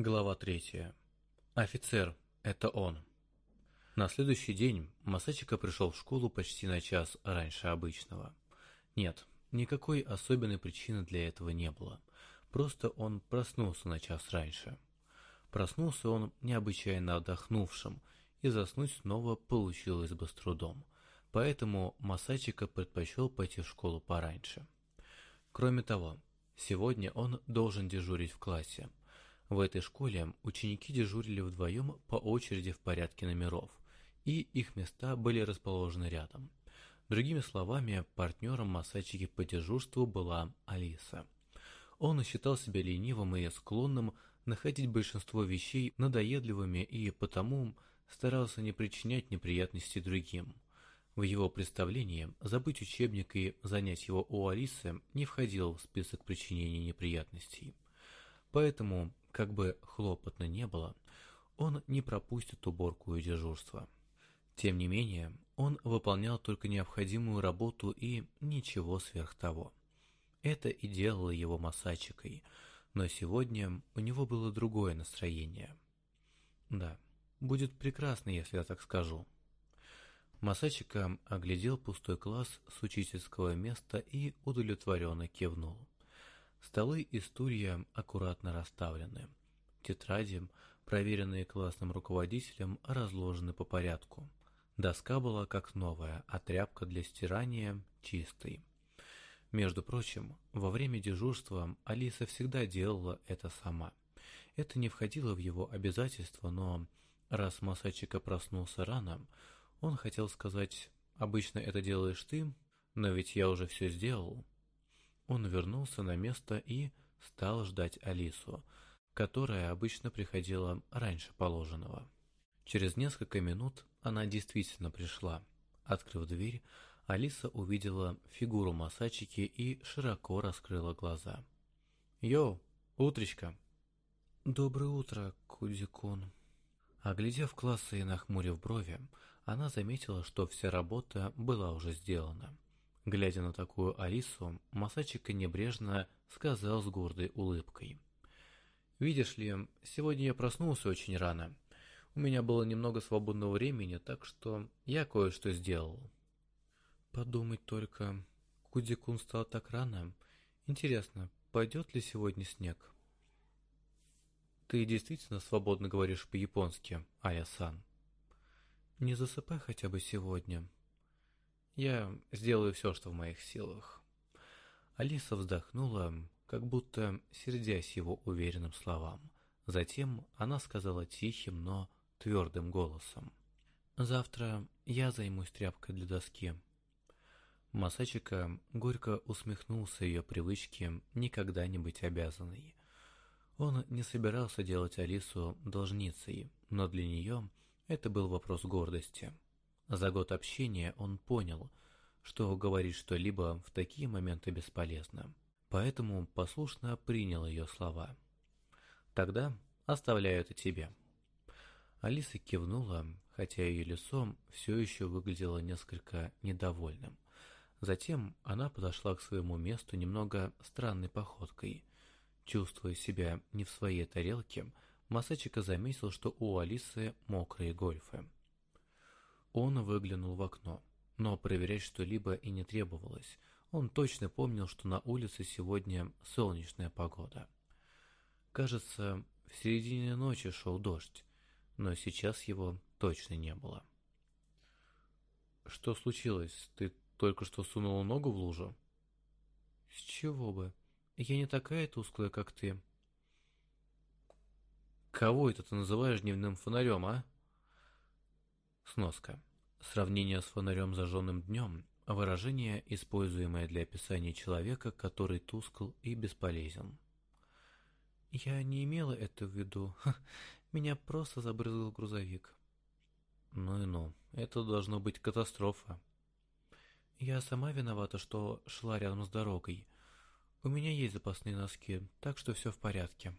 Глава третья. Офицер – это он. На следующий день Масачика пришел в школу почти на час раньше обычного. Нет, никакой особенной причины для этого не было. Просто он проснулся на час раньше. Проснулся он необычайно отдохнувшим, и заснуть снова получилось бы с трудом. Поэтому Масачика предпочел пойти в школу пораньше. Кроме того, сегодня он должен дежурить в классе – в этой школе ученики дежурили вдвоем по очереди в порядке номеров, и их места были расположены рядом. Другими словами, партнером Масачики по дежурству была Алиса. Он считал себя ленивым и склонным находить большинство вещей надоедливыми и потому старался не причинять неприятностей другим. В его представлении забыть учебник и занять его у Алисы не входило в список причинения неприятностей. Поэтому как бы хлопотно не было, он не пропустит уборку и дежурство. Тем не менее, он выполнял только необходимую работу и ничего сверх того. Это и делало его массачикой, но сегодня у него было другое настроение. Да, будет прекрасно, если я так скажу. Масачика оглядел пустой класс с учительского места и удовлетворенно кивнул. Столы и стулья аккуратно расставлены. Тетради, проверенные классным руководителем, разложены по порядку. Доска была как новая, а тряпка для стирания чистой. Между прочим, во время дежурства Алиса всегда делала это сама. Это не входило в его обязательства, но раз Масачика проснулся рано, он хотел сказать «Обычно это делаешь ты, но ведь я уже все сделал». Он вернулся на место и стал ждать Алису, которая обычно приходила раньше положенного. Через несколько минут она действительно пришла. Открыв дверь, Алиса увидела фигуру Масачики и широко раскрыла глаза. «Йоу, утречка!» «Доброе утро, Кудзикун!» Оглядев классы и нахмурив брови, она заметила, что вся работа была уже сделана. Глядя на такую Алису, Масачика небрежно сказал с гордой улыбкой. «Видишь ли, сегодня я проснулся очень рано. У меня было немного свободного времени, так что я кое-что сделал». «Подумать только, Кудикун стал так рано. Интересно, пойдет ли сегодня снег?» «Ты действительно свободно говоришь по-японски, Ая-сан?» «Не засыпай хотя бы сегодня», я сделаю все, что в моих силах. Алиса вздохнула, как будто сердясь его уверенным словам. Затем она сказала тихим, но твердым голосом. «Завтра я займусь тряпкой для доски». Масачика горько усмехнулся ее привычке никогда не быть обязанной. Он не собирался делать Алису должницей, но для нее это был вопрос гордости – за год общения он понял, что говорить что-либо в такие моменты бесполезно, поэтому послушно принял ее слова. «Тогда оставляю это тебе». Алиса кивнула, хотя ее лицо все еще выглядело несколько недовольным. Затем она подошла к своему месту немного странной походкой. Чувствуя себя не в своей тарелке, Масачика заметил, что у Алисы мокрые гольфы. Он выглянул в окно, но проверять что-либо и не требовалось. Он точно помнил, что на улице сегодня солнечная погода. Кажется, в середине ночи шел дождь, но сейчас его точно не было. «Что случилось? Ты только что сунула ногу в лужу?» «С чего бы? Я не такая тусклая, как ты». «Кого это ты называешь дневным фонарем, а?» Сноска. Сравнение с фонарем, зажженным днем – выражение, используемое для описания человека, который тускл и бесполезен. Я не имела это в виду. Меня просто забрызгал грузовик. Ну и ну, это должно быть катастрофа. Я сама виновата, что шла рядом с дорогой. У меня есть запасные носки, так что все в порядке.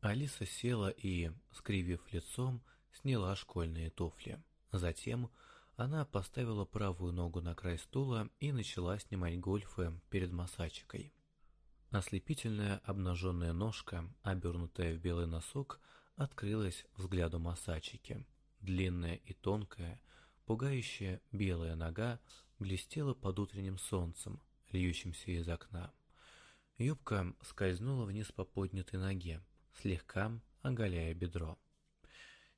Алиса села и, скривив лицом, сняла школьные туфли. Затем она поставила правую ногу на край стула и начала снимать гольфы перед массачикой. Ослепительная обнаженная ножка, обернутая в белый носок, открылась взгляду Масачики. Длинная и тонкая, пугающая белая нога блестела под утренним солнцем, льющимся из окна. Юбка скользнула вниз по поднятой ноге, слегка оголяя бедро.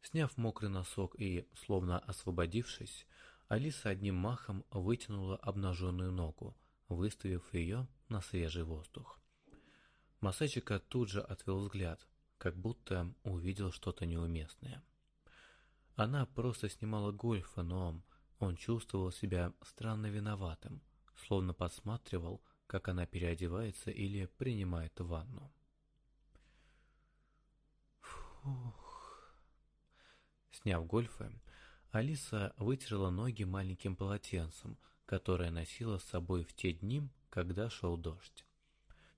Сняв мокрый носок и, словно освободившись, Алиса одним махом вытянула обнаженную ногу, выставив ее на свежий воздух. Масачика тут же отвел взгляд, как будто увидел что-то неуместное. Она просто снимала гольфа, но он чувствовал себя странно виноватым, словно подсматривал, как она переодевается или принимает ванну. Фух. Сняв гольфы, Алиса вытерла ноги маленьким полотенцем, которое носила с собой в те дни, когда шел дождь.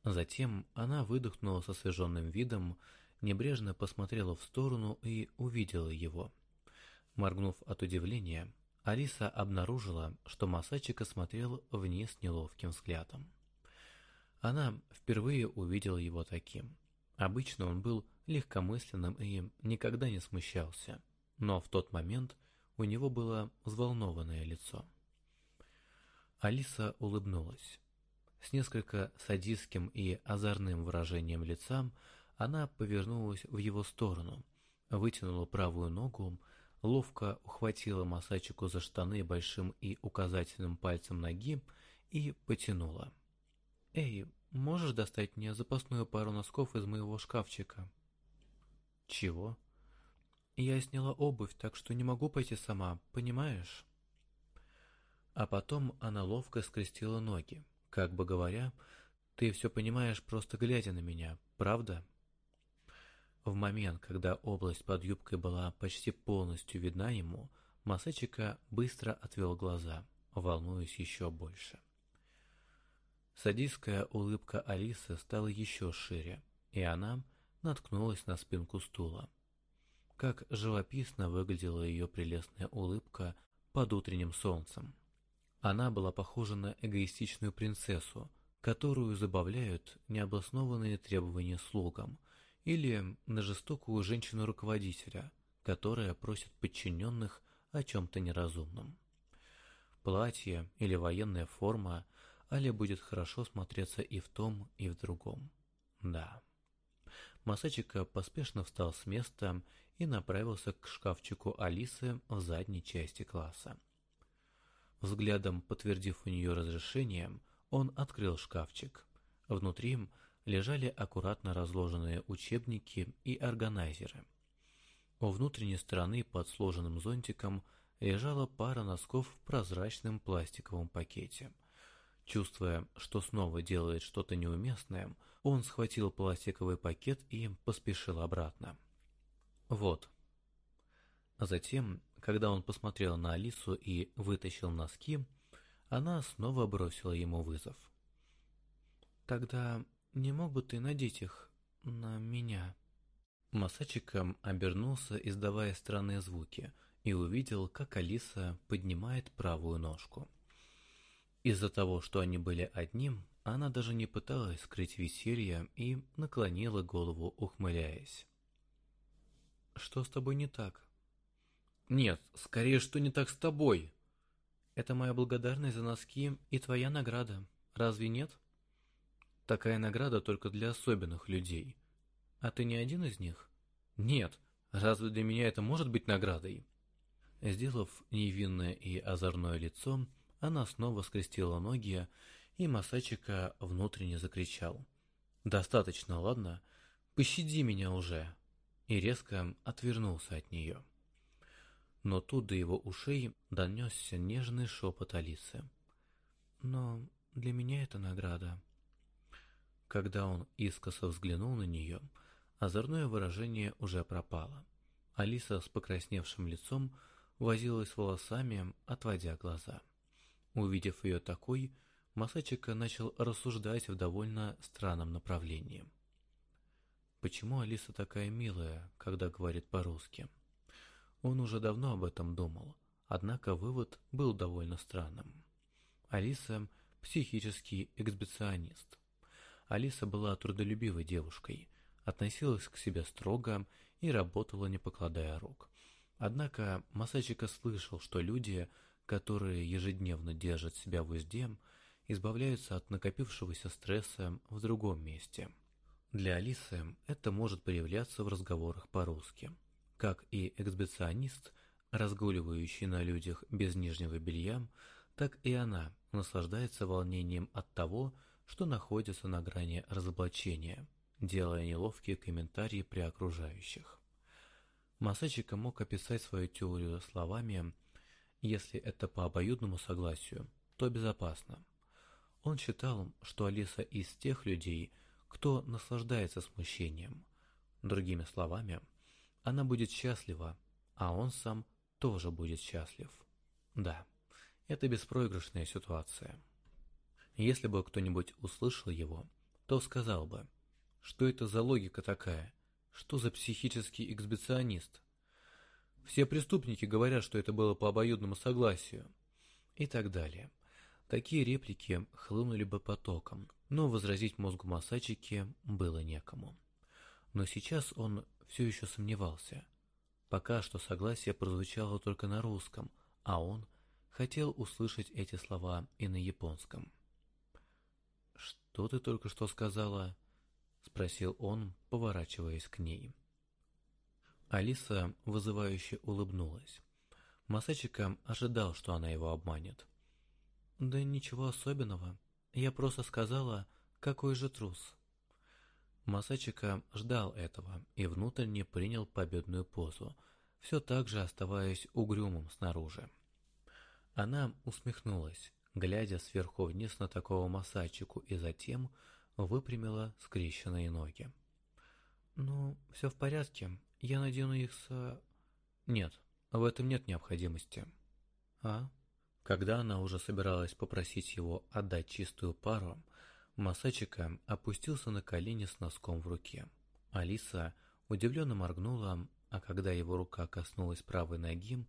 Затем она выдохнула со освеженным видом, небрежно посмотрела в сторону и увидела его. Моргнув от удивления, Алиса обнаружила, что Масачика смотрел вниз неловким взглядом. Она впервые увидела его таким. Обычно он был легкомысленным и никогда не смущался, но в тот момент у него было взволнованное лицо. Алиса улыбнулась. С несколько садистским и озорным выражением лица она повернулась в его сторону, вытянула правую ногу, ловко ухватила Масачику за штаны большим и указательным пальцем ноги и потянула. «Эй, можешь достать мне запасную пару носков из моего шкафчика?» «Чего?» «Я сняла обувь, так что не могу пойти сама, понимаешь?» А потом она ловко скрестила ноги, как бы говоря, ты все понимаешь, просто глядя на меня, правда? В момент, когда область под юбкой была почти полностью видна ему, Масачика быстро отвел глаза, волнуясь еще больше. Садистская улыбка Алисы стала еще шире, и она наткнулась на спинку стула. Как живописно выглядела ее прелестная улыбка под утренним солнцем. Она была похожа на эгоистичную принцессу, которую забавляют необоснованные требования слугам, или на жестокую женщину-руководителя, которая просит подчиненных о чем-то неразумном. Платье или военная форма Али будет хорошо смотреться и в том, и в другом. Да. Масачика поспешно встал с места и направился к шкафчику Алисы в задней части класса. Взглядом подтвердив у нее разрешение, он открыл шкафчик. Внутри лежали аккуратно разложенные учебники и органайзеры. У внутренней стороны под сложенным зонтиком лежала пара носков в прозрачном пластиковом пакете. Чувствуя, что снова делает что-то неуместное, он схватил пластиковый пакет и поспешил обратно. «Вот». Затем когда он посмотрел на Алису и вытащил носки, она снова бросила ему вызов. «Тогда не мог бы ты надеть их на меня?» Масачиком обернулся, издавая странные звуки, и увидел, как Алиса поднимает правую ножку. Из-за того, что они были одним, она даже не пыталась скрыть веселье и наклонила голову, ухмыляясь. «Что с тобой не так?» Нет, скорее, что не так с тобой. Это моя благодарность за носки и твоя награда. Разве нет? Такая награда только для особенных людей. А ты не один из них? Нет. Разве для меня это может быть наградой? Сделав невинное и озорное лицо, она снова скрестила ноги, и Масачика внутренне закричал. «Достаточно, ладно? Пощади меня уже!» И резко отвернулся от нее но тут до его ушей донесся нежный шепот Алисы. «Но для меня это награда». Когда он искоса взглянул на нее, озорное выражение уже пропало. Алиса с покрасневшим лицом возилась волосами, отводя глаза. Увидев ее такой, Масачика начал рассуждать в довольно странном направлении. Почему Алиса такая милая, когда говорит по-русски? Он уже давно об этом думал, однако вывод был довольно странным. Алиса – психический эксбиционист. Алиса была трудолюбивой девушкой, относилась к себе строго и работала не покладая рук. Однако Масачика слышал, что люди, которые ежедневно держат себя в узде, избавляются от накопившегося стресса в другом месте. Для Алисы это может проявляться в разговорах по-русски. Как и эксбиционист, разгуливающий на людях без нижнего белья, так и она наслаждается волнением от того, что находится на грани разоблачения, делая неловкие комментарии при окружающих. Масачика мог описать свою теорию словами «если это по обоюдному согласию, то безопасно». Он считал, что Алиса из тех людей, кто наслаждается смущением. Другими словами, она будет счастлива, а он сам тоже будет счастлив. Да, это беспроигрышная ситуация. Если бы кто-нибудь услышал его, то сказал бы, что это за логика такая, что за психический эксбиционист. Все преступники говорят, что это было по обоюдному согласию. И так далее. Такие реплики хлынули бы потоком, но возразить мозгу Масачики было некому. Но сейчас он все еще сомневался. Пока что согласие прозвучало только на русском, а он хотел услышать эти слова и на японском. «Что ты только что сказала?» — спросил он, поворачиваясь к ней. Алиса вызывающе улыбнулась. Масачика ожидал, что она его обманет. «Да ничего особенного. Я просто сказала, какой же трус». Масачика ждал этого и внутренне принял победную позу, все так же оставаясь угрюмым снаружи. Она усмехнулась, глядя сверху вниз на такого массачику, и затем выпрямила скрещенные ноги. «Ну, все в порядке. Я надену их с...» «Нет, в этом нет необходимости». «А?» Когда она уже собиралась попросить его отдать чистую пару, Масачика опустился на колени с носком в руке. Алиса удивленно моргнула, а когда его рука коснулась правой ноги,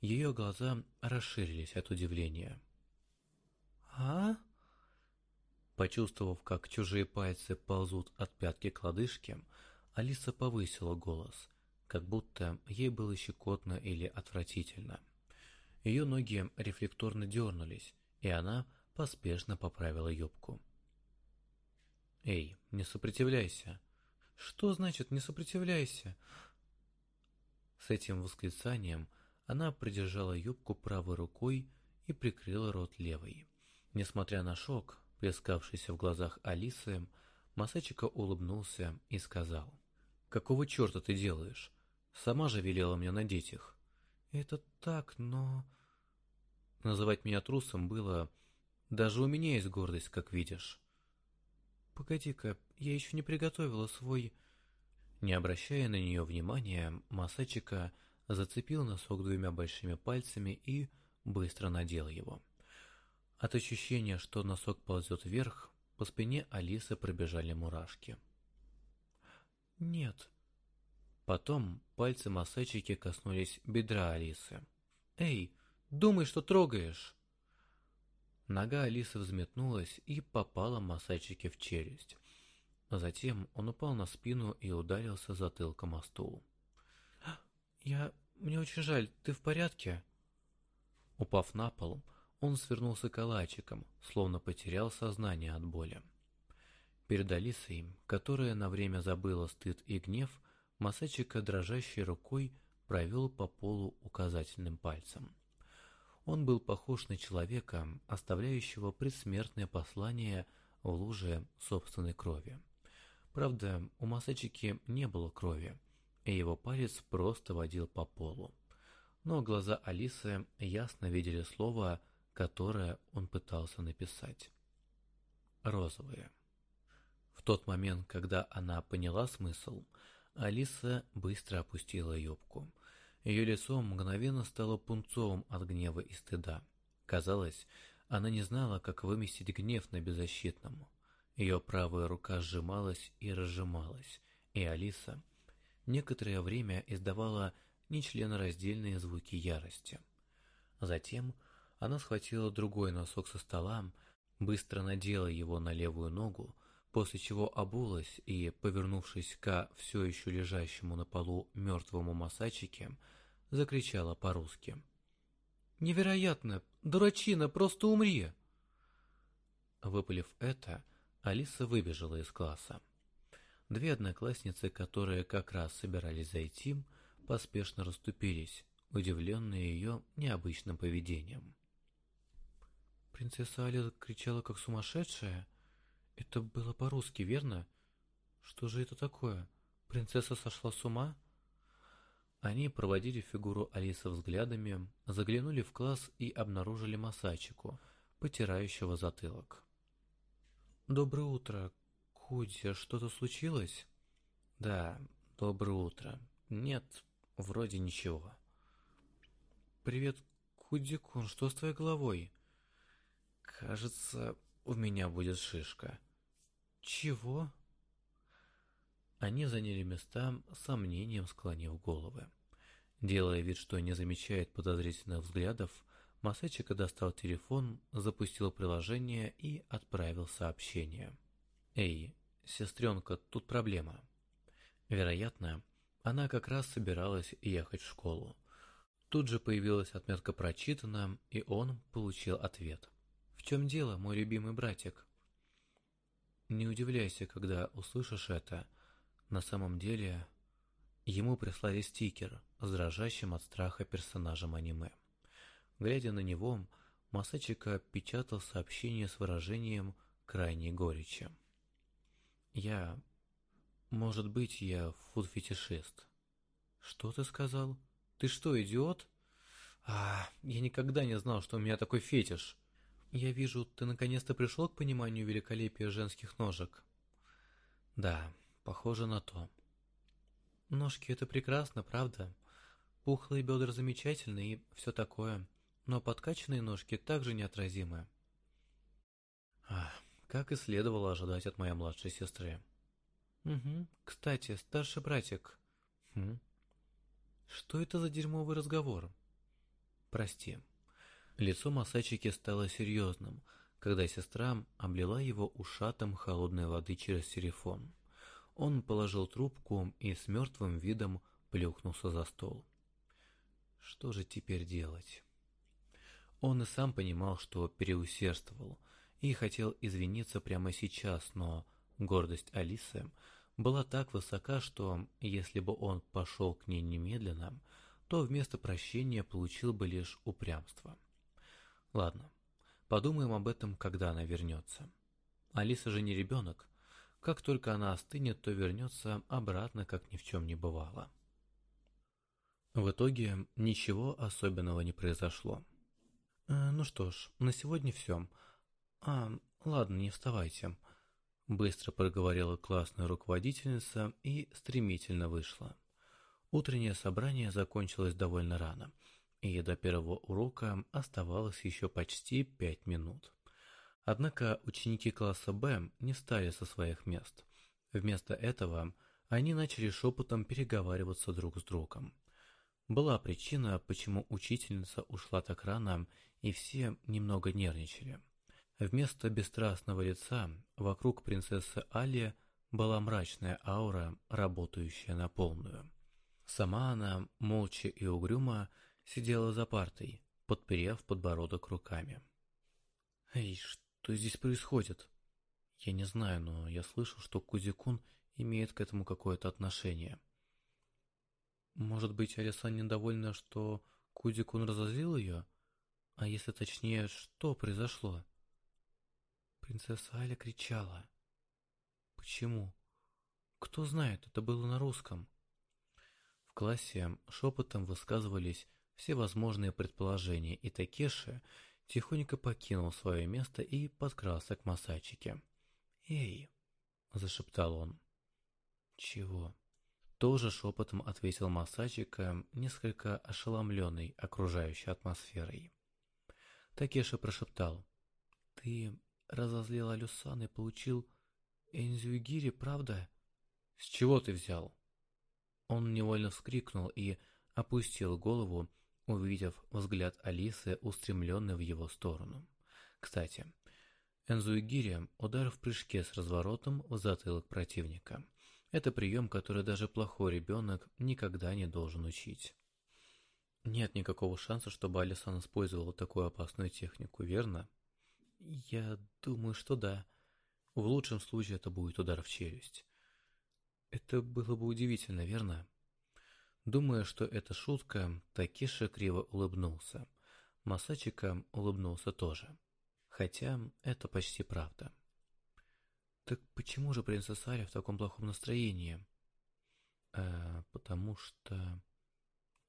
ее глаза расширились от удивления. «А?» Почувствовав, как чужие пальцы ползут от пятки к лодыжке, Алиса повысила голос, как будто ей было щекотно или отвратительно. Ее ноги рефлекторно дернулись, и она поспешно поправила юбку. «Эй, не сопротивляйся!» «Что значит «не сопротивляйся»?» С этим восклицанием она придержала юбку правой рукой и прикрыла рот левой. Несмотря на шок, плескавшийся в глазах Алисы, Масачика улыбнулся и сказал. «Какого черта ты делаешь? Сама же велела мне надеть их». «Это так, но...» Называть меня трусом было... Даже у меня есть гордость, как видишь. «Погоди-ка, я еще не приготовила свой...» Не обращая на нее внимания, Масачика зацепил носок двумя большими пальцами и быстро надел его. От ощущения, что носок ползет вверх, по спине Алисы пробежали мурашки. «Нет». Потом пальцы Масачики коснулись бедра Алисы. «Эй, думай, что трогаешь!» Нога Алисы взметнулась и попала Масачике в челюсть. Затем он упал на спину и ударился затылком о стул. «Я... мне очень жаль, ты в порядке?» Упав на пол, он свернулся калачиком, словно потерял сознание от боли. Перед Алисой, которая на время забыла стыд и гнев, Масачика дрожащей рукой провел по полу указательным пальцем. Он был похож на человека, оставляющего предсмертное послание в луже собственной крови. Правда, у Масачики не было крови, и его палец просто водил по полу. Но глаза Алисы ясно видели слово которое он пытался написать. Розовые. В тот момент, когда она поняла смысл, Алиса быстро опустила юбку. Ее лицо мгновенно стало пунцовым от гнева и стыда. Казалось, она не знала, как выместить гнев на беззащитному. Ее правая рука сжималась и разжималась, и Алиса некоторое время издавала нечленораздельные звуки ярости. Затем она схватила другой носок со стола, быстро надела его на левую ногу, после чего обулась и, повернувшись ко все еще лежащему на полу мертвому Масачике, закричала по-русски. «Невероятно! Дурачина, просто умри!» Выпалив это, Алиса выбежала из класса. Две одноклассницы, которые как раз собирались зайти, поспешно расступились, удивленные ее необычным поведением. Принцесса Аля кричала как сумасшедшая. Это было по-русски, верно? Что же это такое? Принцесса сошла с ума? Они проводили фигуру Алисы взглядами, заглянули в класс и обнаружили Масачику, потирающего затылок. «Доброе утро. Кудя, что-то случилось?» «Да, доброе утро. Нет, вроде ничего». «Привет, Кудикун, что с твоей головой?» «Кажется, у меня будет шишка». «Чего?» Они заняли места, сомнением склонив головы. Делая вид, что не замечает подозрительных взглядов, Масечика достал телефон, запустил приложение и отправил сообщение. «Эй, сестренка, тут проблема». Вероятно, она как раз собиралась ехать в школу. Тут же появилась отметка «Прочитано», и он получил ответ. «В чем дело, мой любимый братик?» Не удивляйся, когда услышишь это. На самом деле, ему прислали стикер с дрожащим от страха персонажем аниме. Глядя на него, Масачика печатал сообщение с выражением крайней горечи. «Я... Может быть, я фуд-фетишист». «Что ты сказал? Ты что, идиот?» «А, я никогда не знал, что у меня такой фетиш». «Я вижу, ты наконец-то пришел к пониманию великолепия женских ножек». «Да, похоже на то». «Ножки — это прекрасно, правда? Пухлые бедра замечательны и все такое но подкачанные ножки также неотразимы. Ах, как и следовало ожидать от моей младшей сестры. Угу, кстати, старший братик. Хм. Что это за дерьмовый разговор? Прости. Лицо Масачики стало серьезным, когда сестра облила его ушатом холодной воды через сифон. Он положил трубку и с мертвым видом плюхнулся за стол. Что же теперь делать? Он и сам понимал, что переусердствовал, и хотел извиниться прямо сейчас, но гордость Алисы была так высока, что если бы он пошел к ней немедленно, то вместо прощения получил бы лишь упрямство. Ладно, подумаем об этом, когда она вернется. Алиса же не ребенок. Как только она остынет, то вернется обратно, как ни в чем не бывало. В итоге ничего особенного не произошло. Э, «Ну что ж, на сегодня все. А, ладно, не вставайте». Быстро проговорила классная руководительница и стремительно вышла. Утреннее собрание закончилось довольно рано, и до первого урока оставалось еще почти пять минут. Однако ученики класса «Б» не стали со своих мест. Вместо этого они начали шепотом переговариваться друг с другом. Была причина, почему учительница ушла так рано и все немного нервничали. Вместо бесстрастного лица вокруг принцессы Алия была мрачная аура, работающая на полную. Сама она, молча и угрюмо, сидела за партой, подперев подбородок руками. «Эй, что здесь происходит?» «Я не знаю, но я слышал, что Кузикун имеет к этому какое-то отношение». «Может быть, Алисан недовольна, что Кузикун разозлил ее?» А если точнее, что произошло? Принцесса Аля кричала. Почему? Кто знает, это было на русском. В классе шепотом высказывались все возможные предположения, и Такеши тихонько покинул свое место и подкрался к Масачике. «Эй!» – зашептал он. «Чего?» Тоже шепотом ответил Масачика, несколько ошеломленный окружающей атмосферой. Такеша прошептал. «Ты разозлил Алюсан и получил Энзюгири, правда?» «С чего ты взял?» Он невольно вскрикнул и опустил голову, увидев взгляд Алисы, устремленный в его сторону. Кстати, Энзуигири – удар в прыжке с разворотом в затылок противника. Это прием, который даже плохой ребенок никогда не должен учить. Нет никакого шанса, чтобы Алисан использовала такую опасную технику, верно? Я думаю, что да. В лучшем случае это будет удар в челюсть. Это было бы удивительно, верно? Думая, что это шутка, Такиша криво улыбнулся. Масачика улыбнулся тоже. Хотя это почти правда. Так почему же принцесса Ария в таком плохом настроении? Э, потому что...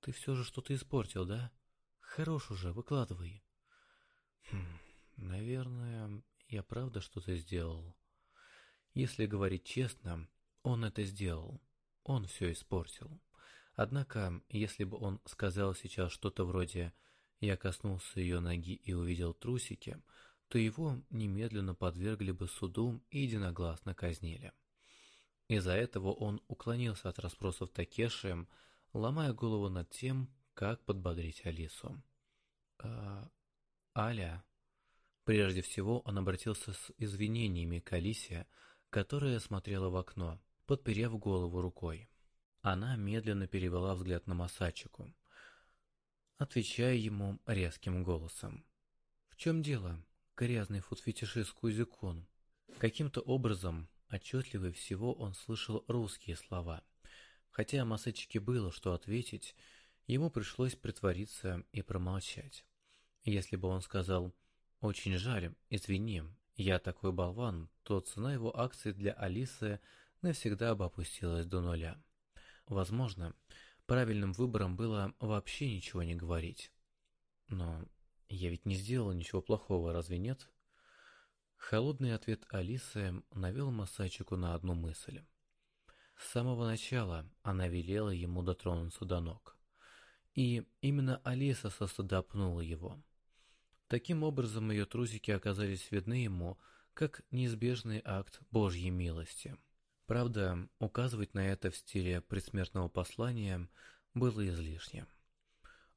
Ты все же что-то испортил, да? Хорош уже, выкладывай. Хм, наверное, я правда что-то сделал. Если говорить честно, он это сделал. Он все испортил. Однако, если бы он сказал сейчас что-то вроде «я коснулся ее ноги и увидел трусики», то его немедленно подвергли бы суду и единогласно казнили. Из-за этого он уклонился от расспросов Такеши, ломая голову над тем, как подбодрить Алису. «А... Аля...» Прежде всего он обратился с извинениями к Алисе, которая смотрела в окно подперев голову рукой. Она медленно перевела взгляд на Масачику, отвечая ему резким голосом. «В чем дело, грязный футфетишист Кузикун?» Каким-то образом, отчетливее всего, он слышал русские слова. Хотя Масачике было что ответить, ему пришлось притвориться и промолчать. Если бы он сказал «Очень жаль, извини, я такой болван», то цена его акций для Алисы – навсегда бы опустилась до нуля. Возможно, правильным выбором было вообще ничего не говорить. Но я ведь не сделал ничего плохого, разве нет? Холодный ответ Алисы навел Масачику на одну мысль. С самого начала она велела ему дотронуться до ног. И именно Алиса со его. Таким образом, ее трусики оказались видны ему, как неизбежный акт Божьей милости. Правда, указывать на это в стиле предсмертного послания было излишне.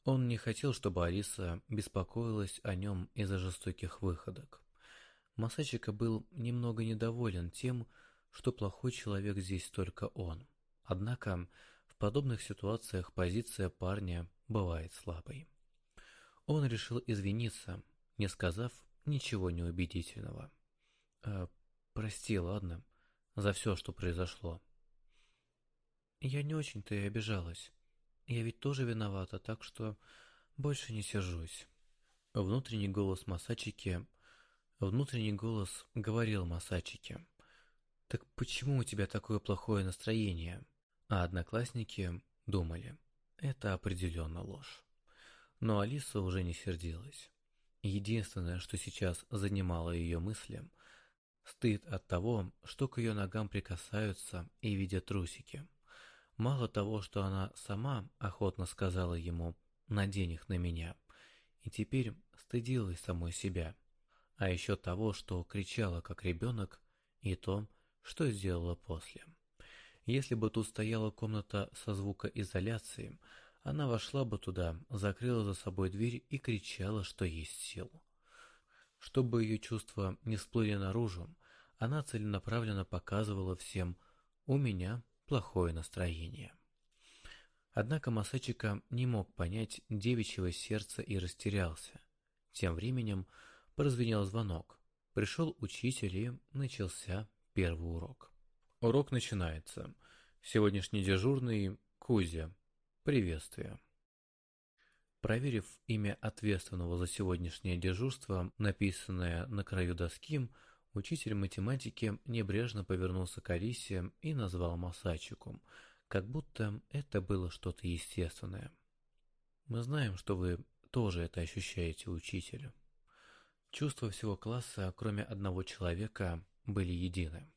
Он не хотел, чтобы Алиса беспокоилась о нем из-за жестоких выходок. Масачика был немного недоволен тем, что плохой человек здесь только он. Однако в подобных ситуациях позиция парня бывает слабой. Он решил извиниться, не сказав ничего неубедительного. «Э, «Прости, ладно?» За все, что произошло. Я не очень-то и обижалась. Я ведь тоже виновата, так что больше не сержусь. Внутренний голос Масачики... Внутренний голос говорил Масачике. «Так почему у тебя такое плохое настроение?» А одноклассники думали. Это определенно ложь. Но Алиса уже не сердилась. Единственное, что сейчас занимало ее мысли, Стыд от того, что к ее ногам прикасаются и видят трусики. Мало того, что она сама охотно сказала ему «надень их на меня», и теперь стыдилась самой себя, а еще того, что кричала как ребенок, и то, что сделала после. Если бы тут стояла комната со звукоизоляцией, она вошла бы туда, закрыла за собой дверь и кричала, что есть сил. Чтобы ее чувства не всплыли наружу, она целенаправленно показывала всем «у меня плохое настроение». Однако Масачика не мог понять девичьего сердца и растерялся. Тем временем прозвенел звонок. Пришел учитель и начался первый урок. Урок начинается. Сегодняшний дежурный Кузя. Приветствие. Проверив имя ответственного за сегодняшнее дежурство, написанное на краю доски, учитель математики небрежно повернулся к Алисе и назвал Масачику, как будто это было что-то естественное. «Мы знаем, что вы тоже это ощущаете, учитель». Чувства всего класса, кроме одного человека, были едины.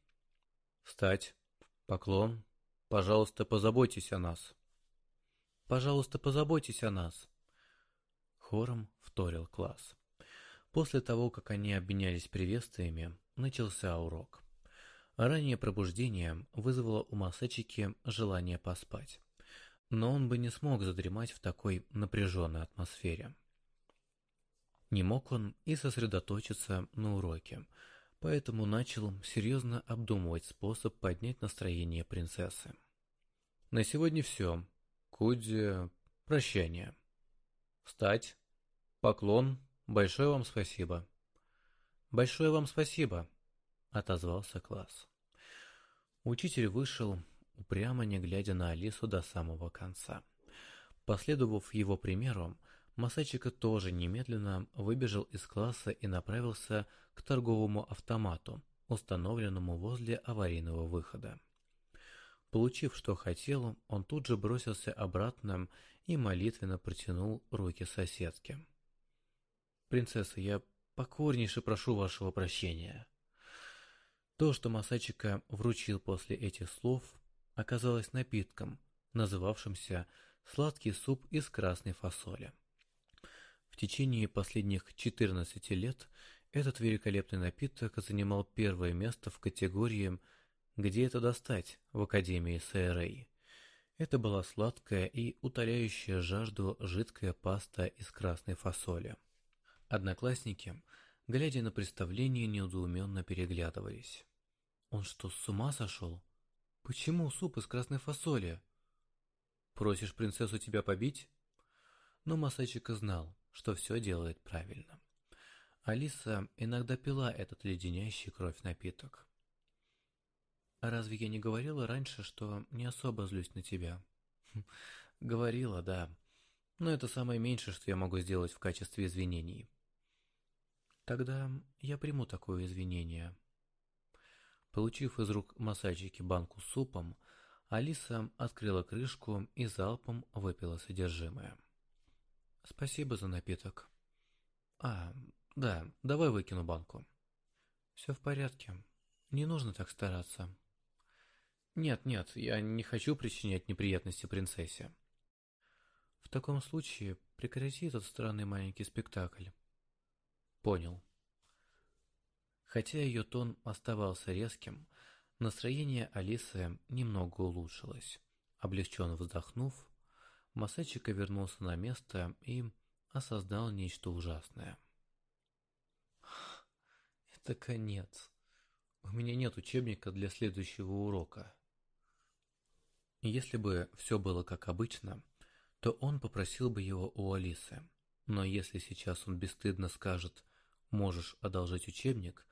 «Встать! Поклон! Пожалуйста, позаботьтесь о нас!» «Пожалуйста, позаботьтесь о нас!» Хором вторил класс. После того, как они обменялись приветствиями, начался урок. Раннее пробуждение вызвало у Масачики желание поспать. Но он бы не смог задремать в такой напряженной атмосфере. Не мог он и сосредоточиться на уроке, поэтому начал серьезно обдумывать способ поднять настроение принцессы. На сегодня все. Куди, прощание. Встать. Поклон. Большое вам спасибо. Большое вам спасибо, отозвался класс. Учитель вышел, упрямо не глядя на Алису до самого конца. Последовав его примеру, Масачика тоже немедленно выбежал из класса и направился к торговому автомату, установленному возле аварийного выхода. Получив, что хотел, он тут же бросился обратно и молитвенно протянул руки соседке. «Принцесса, я покорнейше прошу вашего прощения». То, что Масачика вручил после этих слов, оказалось напитком, называвшимся «сладкий суп из красной фасоли». В течение последних 14 лет этот великолепный напиток занимал первое место в категории «Где это достать?» в Академии СРА. Это была сладкая и утоляющая жажду жидкая паста из красной фасоли. Одноклассники, глядя на представление, недоуменно переглядывались. «Он что, с ума сошел? Почему суп из красной фасоли?» «Просишь принцессу тебя побить?» Но Масачика знал, что все делает правильно. Алиса иногда пила этот леденящий кровь напиток. «А разве я не говорила раньше, что не особо злюсь на тебя?» «Говорила, да. Но это самое меньшее, что я могу сделать в качестве извинений». «Тогда я приму такое извинение». Получив из рук массажики банку с супом, Алиса открыла крышку и залпом выпила содержимое. «Спасибо за напиток». «А, да, давай выкину банку». «Все в порядке. Не нужно так стараться». Нет, нет, я не хочу причинять неприятности принцессе. В таком случае прекрати этот странный маленький спектакль. Понял. Хотя ее тон оставался резким, настроение Алисы немного улучшилось. Облегченно вздохнув, Масачика вернулся на место и осознал нечто ужасное. Это конец. У меня нет учебника для следующего урока. Если бы все было как обычно, то он попросил бы его у Алисы. Но если сейчас он бесстыдно скажет «можешь одолжить учебник»,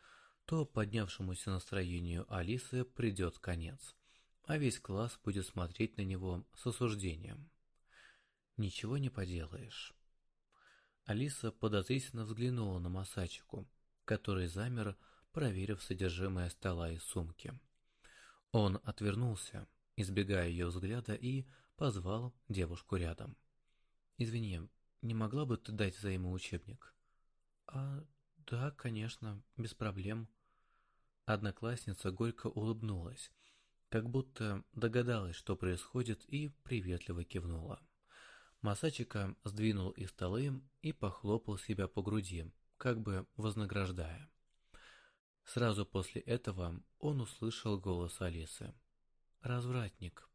то поднявшемуся настроению Алисы придет конец, а весь класс будет смотреть на него с осуждением. Ничего не поделаешь. Алиса подозрительно взглянула на Масачику, который замер, проверив содержимое стола и сумки. Он отвернулся, избегая ее взгляда, и позвал девушку рядом. «Извини, не могла бы ты дать взаимоучебник?» «А, да, конечно, без проблем». Одноклассница горько улыбнулась, как будто догадалась, что происходит, и приветливо кивнула. Масачика сдвинул из столы и похлопал себя по груди, как бы вознаграждая. Сразу после этого он услышал голос Алисы развратник.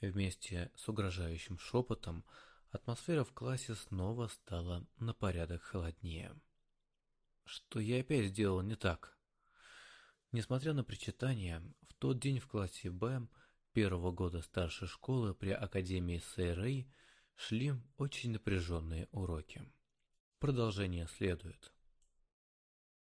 Вместе с угрожающим шепотом атмосфера в классе снова стала на порядок холоднее. Что я опять сделал не так? Несмотря на причитания, в тот день в классе Б первого года старшей школы при Академии СРА шли очень напряженные уроки. Продолжение следует.